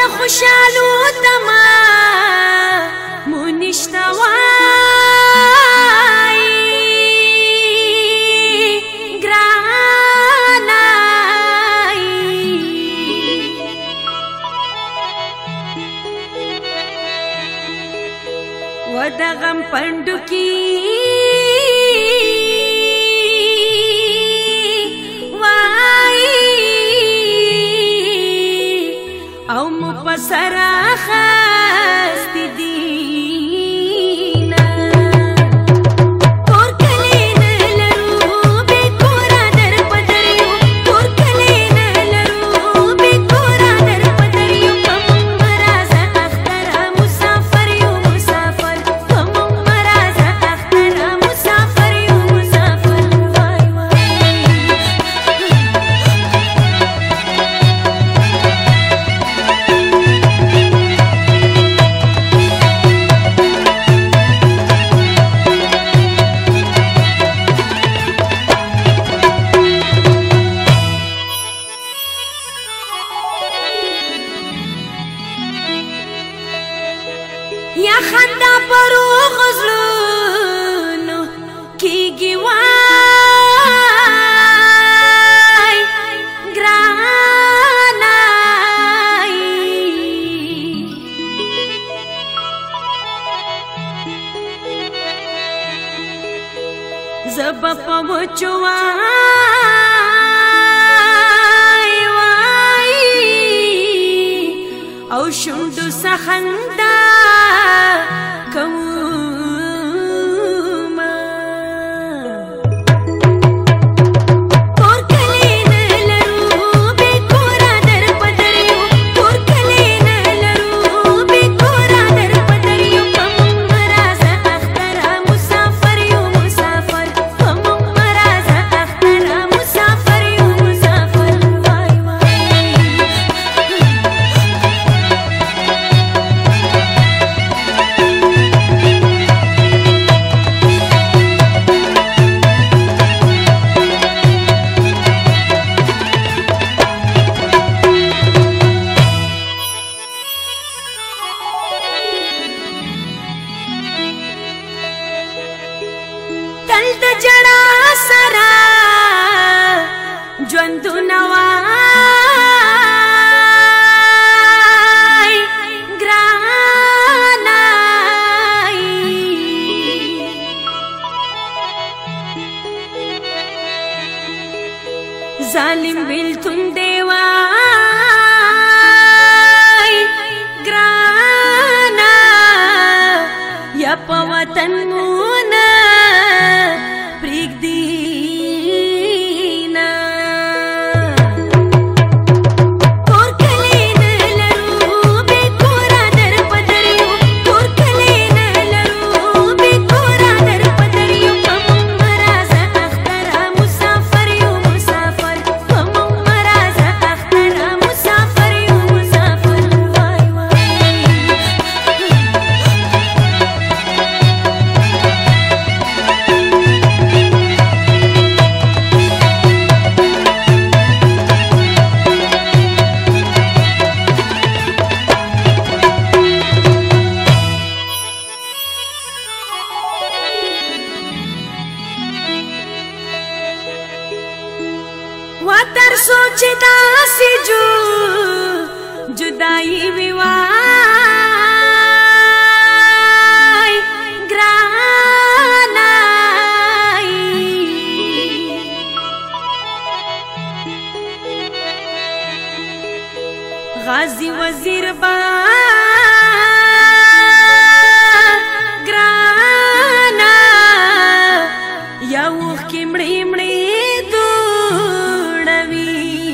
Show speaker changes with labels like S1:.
S1: د خوشالو تما مونږ نشتا وای و سره خست زب په مچوا او شوند سخندا کوم تل د جړا سرا ژوند نو غازی وزیر با گرانا یو خمړې مړې دوړوي